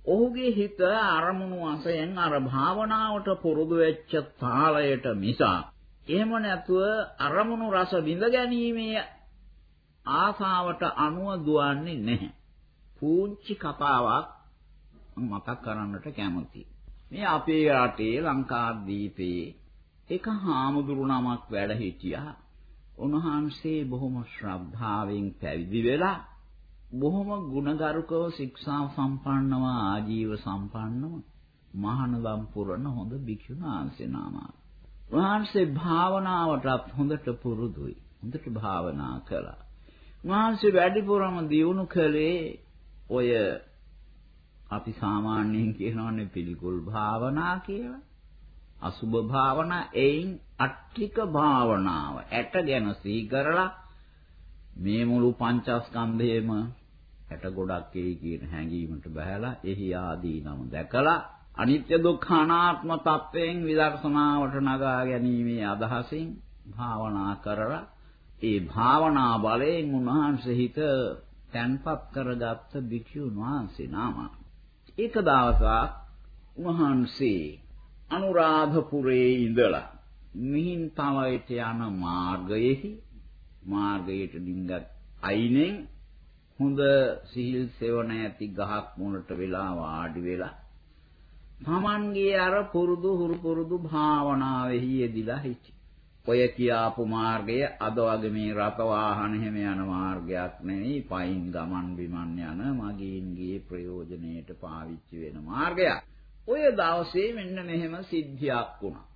ඔහුගේ හිත අරමුණු වශයෙන් අර භාවනාවට පුරුදු වෙච්ච තාලයට මිසා එහෙම නැතුව අරමුණු රස විඳ ගැනීමේ ආසාවට අනුව දුවන්නේ නැහැ. පූංචි කතාවක් මතක් කරන්නට කැමතියි. මේ අපේ රටේ ලංකාද්වීපයේ එක හාමුදුරු නමක් වැඩ හිටියා. උන්වහන්සේ බොහොම ශ්‍රද්ධාවෙන් පැවිදි වෙලා බොහොම ගුණගරුකව ශික්ෂා සම්පන්නව ආජීව සම්පන්නව මහානදම් පුරන හොඳ භික්ෂුන් වහන්සේ නමක්. උන්වහන්සේ භාවනාවටත් හොඳට පුරුදුයි. හොඳට භාවනා කළා. උන්වහන්සේ වැඩිපුරම දියුණු කළේ ඔය අපි සාමාන්‍යයෙන් කියනවනේ පිළිකුල් භාවනා කියලා. අසුභ භාවනා එයින් අට්ඨික භාවනාව. ඇට ගැන සිහි කරලා මේ මුළු පංචස්කන්ධයේම ඇට ගොඩක් එයි කියන හැඟීමට බහැලා එහි ආදීනම දැකලා අනිත්‍ය දුක්ඛ අනාත්ම තත්වයෙන් විදර්ශනාවට නගා ගැනීමේ අදහසින් භාවනා කරලා ඒ භාවනා බලයෙන් උන්වහන්සේ හිත තැන්පත් කරගත්ත භික්ෂුන් වහන්සේ නම. එක දවසක් උන්වහන්සේ අනුරාධපුරේ ඉඳලා මිහින්තවයට යන මාර්ගයේහි මාර්ගයට ඩිංගත් අයිනෙන් හොඳ සිහිල් සෙවණ ඇති ගහක් මුලට වෙලා වාඩි වෙලා තමන්ගේ අර පුරුදු හුරු පුරුදු භාවනාවෙහි යෙදිලා හිටියා. ඔය කියාපු මාර්ගය අද වගේ මේ රත වාහන හැම යන මාර්ගයක් නෙවෙයි පයින් ගමන් බිමන් යන මගීන්ගේ ප්‍රයෝජනයට පාවිච්චි වෙන මාර්ගයක්. ඔය දවසේ මෙන්න මෙහෙම සිද්ධියක් වුණා.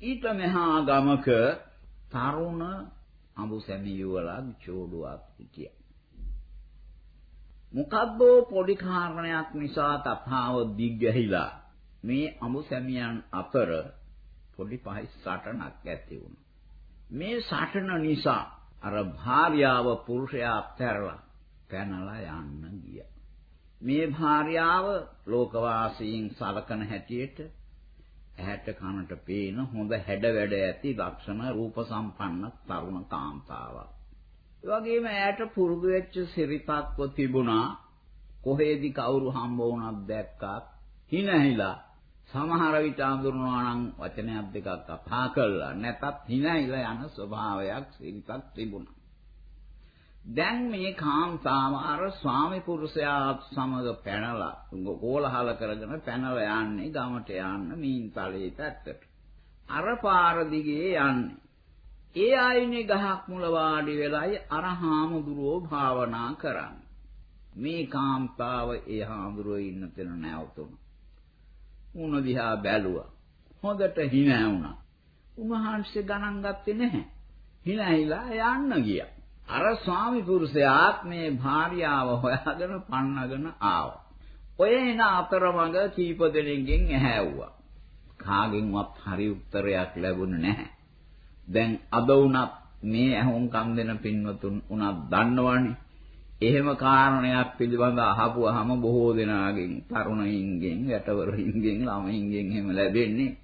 ඊට මෙහා ගමක තරුණ අඹු සැමියුවලා චෝඩුවක් හිටියා. මොකද්ද පොඩි කාරණයක් නිසා තථාව දිග්ගැහිලා මේ අඹු සැමියන් අතර පොඩි පහයි සටනක් ඇති වුණා. මේ සටන නිසා අර භාර්යාව පුරුෂයා අත්හැරලා පැනලා යන්න ගියා. මේ භාර්යාව ලෝකවාසීන් සලකන හැටියට ඇහැට කනට පේන හොඳ හැඩ වැඩ ඇති ලක්ෂණ රූප සම්පන්න තරුණ කාන්තාවක්. ඒ වගේම ඇයට පුරුදු වෙච්ච සිරිතක්ව තිබුණා. කොහෙදි කවුරු හම්බ වුණත් දැක්කත් හිනහිලා සමහර විට අඳුරනවා නම් වචනයක් දෙකක් කතා කළා නැතත් හිනයිලා යන ස්වභාවයක් සිරිතක් තිබුණා. දැන් මේ කාන්තාව අර ස්වාමි පුරුෂයා සමග පැනලා කෝලහල කරගෙන පැනලා යන්නේ ගමට යන්න මීන්තලේ පැත්තට. අර පාර දිගේ යන්නේ. ඒ ආයිනේ ගහක් මුල වාඩි වෙලයි අර හාමුදුරුවෝ භාවනා කරන්නේ. මේ කාන්තාව ඒ හාමුදුරුවෝ ඉන්න තැන නැවතුණා. උණ දිහා බැලුවා. හොඳට hina වුණා. උන්වහන්සේ ගණන් ගත්තේ නැහැ. hinaයිලා යන්න ගියා. අර ස්වාමි පුරුෂයාත් මේ භාර්යාව හොයාගෙන පන්නගෙන ආවා. ඔය එන අතරමඟ කීප දෙනෙක්ගෙන් ඇහැව්වා. කාගෙන්වත් හරි උත්තරයක් ලැබුණේ නැහැ. දැන් අද වුණත් මේ ඇහුම්කම් දෙන පින්වතුන් උනත් දන්නවනේ. එහෙම කාරණයක් පිළිබඳ අහපුවාම බොහෝ දෙනාගෙන් තරුණයින්ගෙන් යටවරින්ගෙන් ළමයින්ගෙන් එහෙම ලැබෙන්නේ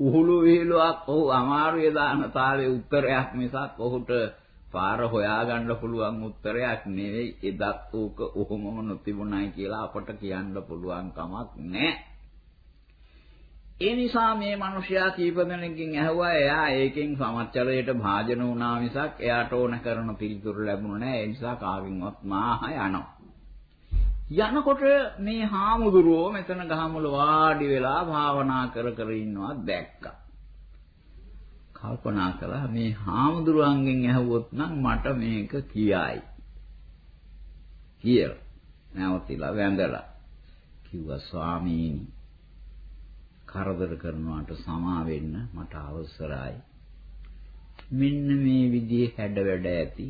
උහුළු විහිළුවක් ඔහු අමාරුවේ දාන තාලේ උත්තරයක් මිසක් ඔහුට පාර හොයාගන්න පුළුවන් උත්තරයක් නෙවෙයි එදත් ඌක උහුමම නොතිබුණයි කියලා අපට කියන්න පුළුවන් කමක් නැහැ. ඒ නිසා මේ මිනිසයා කීප දෙනෙක්ගෙන් ඇහුවා එයා ඒකෙන් සමච්චලයට භාජන වුණා මිසක් එයාට ඕන කරන පිළිතුරු ලැබුණේ නැහැ. ඒ නිසා කාගෙන්වත් මාහ යනවා. යනකොට මේ හාමුදුරුවෝ මෙතන ගහමුල වාඩි වෙලා භාවනා කර කර ඉන්නවා දැක්කා. කල්පනා කළා මේ හාමුදුරුවන්ගෙන් ඇහුවොත් නම් මට මේක කියයි. කියලා. නැවතිලා වැඳලා කිව්වා ස්වාමීනි කරදර කරනවාට සමා වෙන්න මට අවසරයි. මෙන්න මේ විදිහේ හැඩ වැඩ ඇති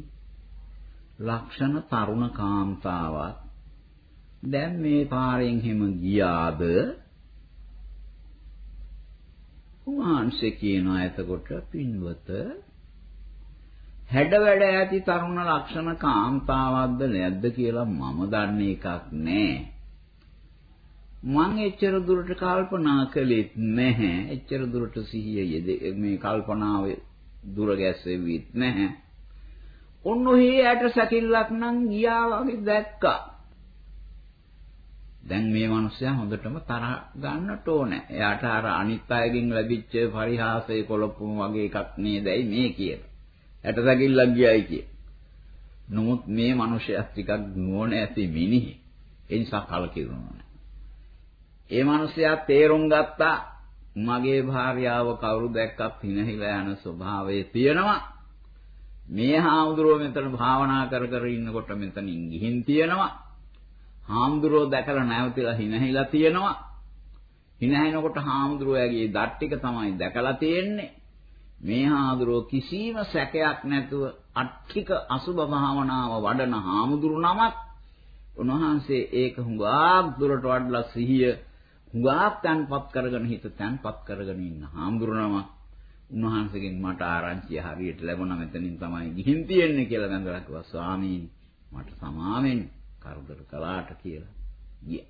ලක්ෂණ තරුණ කාන්තාවක් දැන් මේ පාරෙන් හැම ගියාද උන්වහන්සේ කියනවා එතකොට පින්වත හැඩ වැඩ ඇති තරුණ ලක්ෂණ කාන්තාවක්ද නැද්ද කියලා මම දන්නේ එකක් නෑ. මං එච්චර දුරට කල්පනා කළෙත් නැහැ. එච්චර දුරට සිහිය මේ කල්පනාව දුර ගැස්සෙවිත් නැහැ. ඔන්න ඔහේ ඇට සැකිල්ලක් නම් ගියා වගේ දැක්කා. දැන් මේ මිනිස්සයා හොඳටම තරහ ගන්නට ඕනේ. එයාට අර අනිත් අයගෙන් ලැබිච්ච පරිහාසය කොලොප්පුම වගේ එකක් නේදයි මේ කියන. ඇටසැකිල්ලක් ගියයි කිය. නමුත් මේ මිනිස්සයා ටිකක් නුවණ ඇති මිනිහ. ඒ නිසා කලකිරුණා. ඒ මිනිස්සයා තේරුම් ගත්තා මගේ භාර්යාව කවුරු දැක්කත් හිනහිලා යන ස්වභාවය තියෙනවා. මේ හාමුදුරුවෝ මෙතන භාවනා කර කර ඉන්නකොට මෙතනින් ගිහින් තියෙනවා. හාමුදුරුවෝ දැකලා නැවතිලා හිනහිලා තියෙනවා. හිනහිනකොට හාමුදුරුවෝගේ දත් ටික තමයි දැකලා තියෙන්නේ. මේ හාමුදුරුවෝ කිසිම සැකයක් නැතුව අට්ඨික අසුභ භාවනාව වඩන හාමුදුරු නමක් උන්වහන්සේ ඒක හුඟක් දුරට වඩලා සිහිය හුඟක් තැන්පත් කරගෙන හිත තැන්පත් කරගෙන ඉන්න හාමුදුරු නමක් උන්වහන්සේගෙන් මට ආරංචිය හරියට ලැබුණා. මෙතනින් තමයි ගිහින් තියෙන්නේ කියලා වැඳලා කිව්වා. ස්වාමීනි මට සමාවෙන්න කරදර කළාට කියලා ගියා.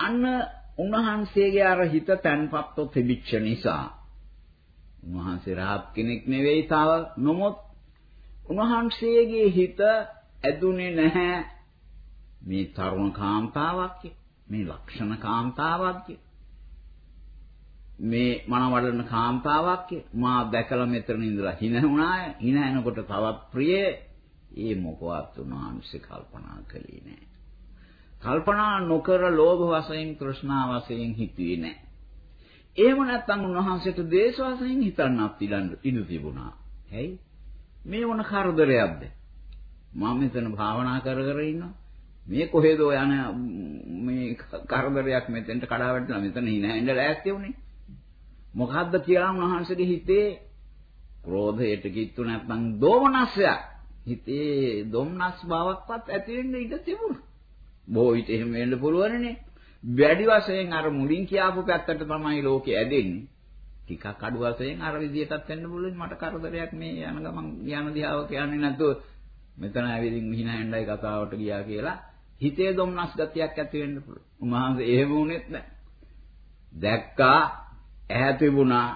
අන්න උන්වහන්සේගේ අර හිත තැන්පත්ව තිබිච්ච නිසා උන්වහන්සේ රහත් කෙනෙක් නෙවෙයි තව නොමුත් උන්වහන්සේගේ හිත ඇදුනේ නැහැ මේ තරුණ කාන්තාවක් මේ ලක්ෂණ කාන්තාවක් මේ මනවඩන කාන්තාවක් මා දැකලා මෙතන ඉඳලා හිනහුණාය හිනහනකොට තවත් ප්‍රියේ ඒ මොකවත් උන්වහන්සේ කල්පනා කළේ නැහැ. කල්පනා නොකර ලෝභ වශයෙන් තෘෂ්ණා වශයෙන් හිතුවේ නැහැ. එහෙම නැත්නම් උන්වහන්සේට දේශ වශයෙන් හිතන්නත් ඉඩ තිබුණා. ඇයි? මේ මොන කරදරයක්ද? මම මෙතන භාවනා කර කර ඉන්නවා. මේ කොහෙද යන මේ කරදරයක් මෙතෙන්ට කඩා වැටෙනවා. මෙතන හිනහැඳ ලෑස්ති උනේ. මොකද්ද කියලා උන්වහන්සේගේ හිතේ ක්‍රෝධයට කිත්තු නැත්නම් දෝමනස්සයක් හිතේ දුම්නස් බවක්වත් ඇති වෙන්න ඉඩ තිබුණා. බොහෝ විට එහෙම වෙන්න පුළුවන්නේ. වැඩි වශයෙන් අර මුලින් කියආපු පැත්තට තමයි ලෝකෙ ඇදෙන්නේ. ටිකක් අඩු වශයෙන් අර විදියටත් වෙන්න පුළුවන් මට කරදරයක් මේ යන ගමන් යන දිහාව කියන්නේ නැතුව මෙතන ඇවිදින් මිහින හැණ්ඩයි කතාවට ගියා කියලා හිතේ දුම්නස් ගතියක් ඇති වෙන්න පුළුවන්. උන්වහන්සේ එහෙම වුණෙත් නැහැ. දැක්කා ඇහැ තිබුණා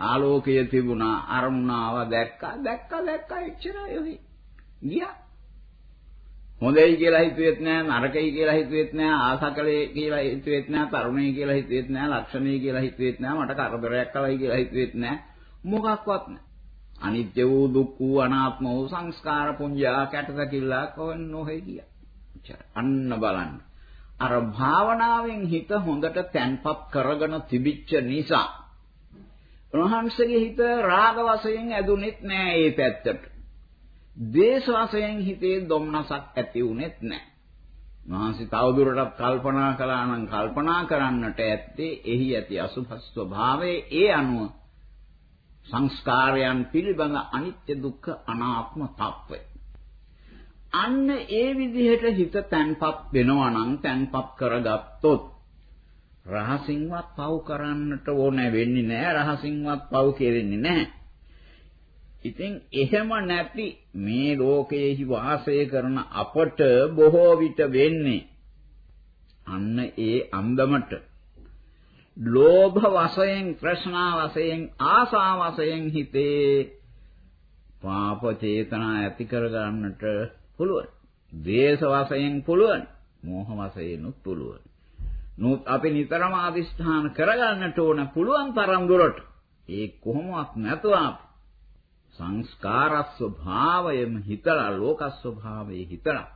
ආලෝකය තිබුණා අරමුණාව දැක්කා දැක්කා දැක්කා එච්චරයි ගියා. හොඳයි කියලා හිතුවෙත් නෑ නරකයි කියලා හිතුවෙත් නෑ ආසකලේ කියලා හිතුවෙත් නෑ තරුණයි කියලා හිතුවෙත් නෑ ලක්ෂණයි කියලා හිතුවෙත් නෑ මට කරදරයක් කලයි කියලා හිතුවෙත් නෑ මොකක්වත් නෑ අනිත්‍ය වූ දුක් වූ අනාත්ම වූ සංස්කාර පුඤ්ජා කැටසකිල්ලා කොන් නොහෙ කියා අන්න බලන්න අර භාවනාවෙන් හිත හොඳට තැන්පත් කරගෙන තිබිච්ච නිසා උන්වහන්සේගේ හිත රාග වශයෙන් ඇදුනෙත් නෑ ඒ පැත්තට. දේශ වශයෙන් හිතේ දුම්නසක් ඇති වුනෙත් නෑ. උන්වහන්සේ තවදුරටත් කල්පනා කළා නම් කල්පනා කරන්නට ඇත්තේ එහි ඇති අසුභ ස්වභාවයේ ඒ අනුව සංස්කාරයන් පිළිබඳ අනිත්‍ය දුක්ඛ අනාත්ම తත්වය. අන්න ඒ විදිහට හිත තැන්පත් වෙනවා නම් තැන්පත් කරගත්තොත් රහසින්වත් පව් කරන්නට ඕනේ වෙන්නේ නැහැ රහසින්වත් පව් කෙරෙන්නේ නැහැ. ඉතින් එහෙම නැති මේ ලෝකයේහි වාසය කරන අපට බොහෝ විට වෙන්නේ අන්න ඒ අන්දමට. ලෝභ වශයෙන් ප්‍රශ්නා වශයෙන් ආසා වශයෙන් හිතේ පාප චේතනා ඇති කර ගන්නට පුළුවන්. ද්වේෂ වශයෙන් පුළුවන්. මෝහ වශයෙන්ුත් පුළුවන්. නමුත් අපි නිතරම අදිස්ථාන කරගන්නට ඕන පුළුවන් තරම් දුරට ඒ කොහොමවත් නැතුව සංස්කාර ස්වභාවයම හිතලා ලෝක ස්වභාවයේ හිතලා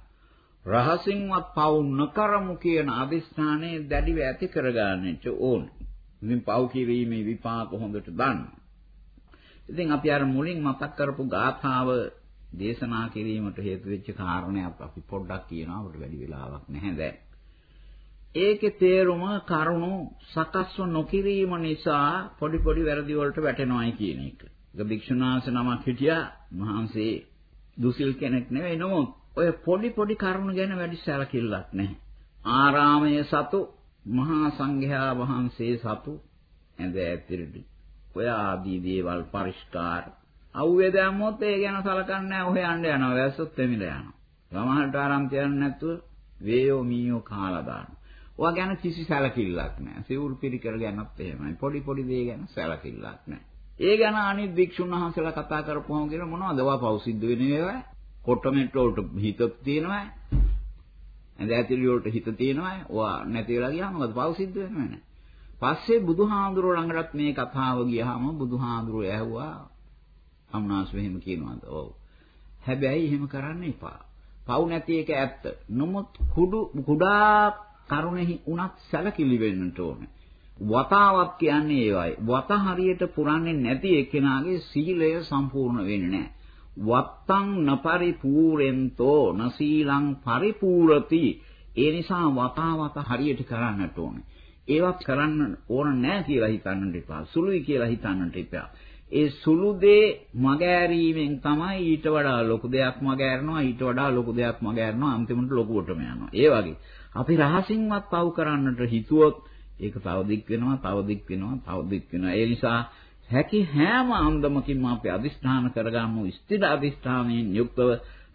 රහසින්වත් පවු නොකරමු කියන අදිස්ථානයේ දැඩිව ඇති කරගන්නට ඕන. ඉතින් පව් කිරීමේ විපාක හොඳට දන්නවා. ඉතින් අපි අර මුලින් මතක් කරපු ගාථාව දේශනා කිරීමට හේතු වෙච්ච කාරණයක් අපි පොඩ්ඩක් කියනවා අපිට වැඩි වෙලාවක් නැහැ දැන්. ඒකේ තේරුම කරුණු සකස්ව නොකිරීම නිසා පොඩි පොඩි වැරදි වලට වැටෙනවායි කියන එක. ඒක භික්ෂුනාස නමක් හිටියා මහන්සේ දුසිල් කෙනෙක් නෙවෙයි නමුත් ඔය පොඩි පොඩි කරුණු ගැන වැඩි සැලකිල්ලක් නැහැ. ආරාමයේ සතු මහා සංඝයා වහන්සේ සතු ඇඳ ඇතිරෙදි ඔය ආදී දේවල් පරිස්කාර අවුවේ දැම්මොත් ඒ ගැන සලකන්නේ නැහැ ඔහෙ යන්න යනවා වැස්සොත් එමිල යනවා. සමහරට ආරාම තියන්නේ නැතුව වේයෝ මීයෝ කාලා දානවා. ඔයා ගැන කිසි සැලකිල්ලක් නැහැ. සිවුරු පිළිකර ගැනත් එහෙමයි. පොඩි පොඩි දේ ගැන සැලකිල්ලක් නැහැ. ඒ ගැන අනිත් භික්ෂුන් වහන්සේලා කතා කරපුවම කියන මොනවද? ඔයා පව් සිද්ධ වෙන්නේ ඒවා? කොට්ටමෙට්ට වලට හිත තියෙනවා. ඇඳ ඇතිලි වලට හිත තියෙනවා. ඔයා නැති වෙලා ගියාම මොකද පව් සිද්ධ වෙන්නේ නැහැ. පස්සේ බුදුහාඳුරෝ ළඟටත් මේ කතාව ගියාම බුදුහාඳුරෝ ඇහුවා අම්නාස් මෙහෙම කියනවාද? ඔව්. හැබැයි එහෙම කරන්න එපා. පව් නැති එක ඇත්ත. නමුත් කුඩු කුඩා කරුණෙහි උනත් සැලකිලි වෙන්නට ඕනේ. වතාවක් කියන්නේ ඒවයි. වත හරියට පුරන්නේ නැති එක්කෙනාගේ සීලය සම්පූර්ණ වෙන්නේ නැහැ. වත්තං නපරිපූරෙන්තෝ නසීලං පරිපූරති. ඒ නිසා වතාවත හරියට කරන්නට ඕනේ. ඒවත් කරන්න ඕන නැහැ කියලා හිතන්නට එපා. සුළුයි කියලා හිතන්නට එපා. ඒ සුළු දේ මගෑරීමෙන් තමයි ඊට වඩා ලොකු දෙයක් මගෑරනවා ඊට වඩා ලොකු දෙයක් මගෑරනවා අන්තිමට ලොකුවටම යනවා. ඒ වගේ අපි රහසින්වත් පව් කරන්නට හිතුවොත් ඒක තව දික් වෙනවා, තව දික් වෙනවා, තව දික් වෙනවා. ඒ නිසා හැකි හැම අන්දමකින්ම අපි අදිස්ථාන කරගමු ස්ථිර අදිස්ථානයෙන් යුක්තව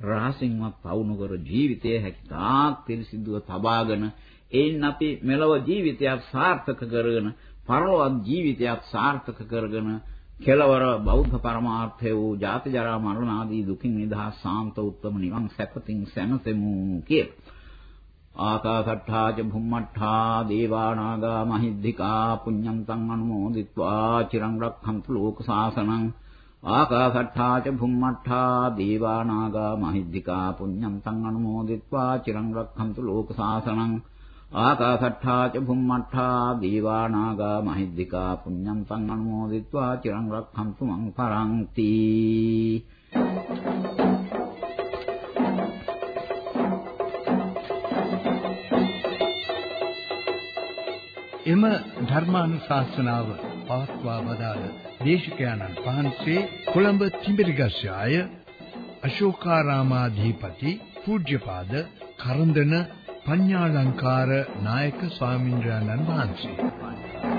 රහසින්වත් පව් නොකර ජීවිතයේ හැකි තාක් පිරිසිදුව තබාගෙන එයින් අපි මෙලව ජීවිතයක් සාර්ථක කරගෙන පරලොව ජීවිතයක් සාර්ථක කරගෙන කෙලවර බෞද්ධ පරමාර්ථය වූ ජාති ජරා මරණ ආදී දුකින් නිදහස් සාන්ත උත්තම නිවන් සැපතින් සැනසෙමු කිය. ආකාසට්ඨාච භුම්මට්ඨා දේවානාගා මහිද්దికා පුඤ්ඤන්තං අනුමෝදිත්වා චිරං රක්ඛන්තු ලෝක සාසනං ආකාසට්ඨාච භුම්මට්ඨා දේවානාගා මහිද්దికා පුඤ්ඤන්තං අනුමෝදිත්වා චිරං රක්ඛන්තු ලෝක සාසනං ආකාශට්ඨා ච භුම්මට්ඨා දීවානාගා මහිද්దికා පුඤ්ඤං තං අනුමෝදිත්වා චිරං රක්ඛන්තු මං පරන්ති. එම ධර්මානුශාසනාව පවත්වා වදාළ දේශකයන්න් වහන්සේ කොළඹ තිඹිරිගස්යාය අශෝකාරාමාධිපති පූජ්‍යපාද කරන්දන පඤ්ඤාලංකාර නායක ස්වාමින්ද්‍රයන්න් වහන්සේ.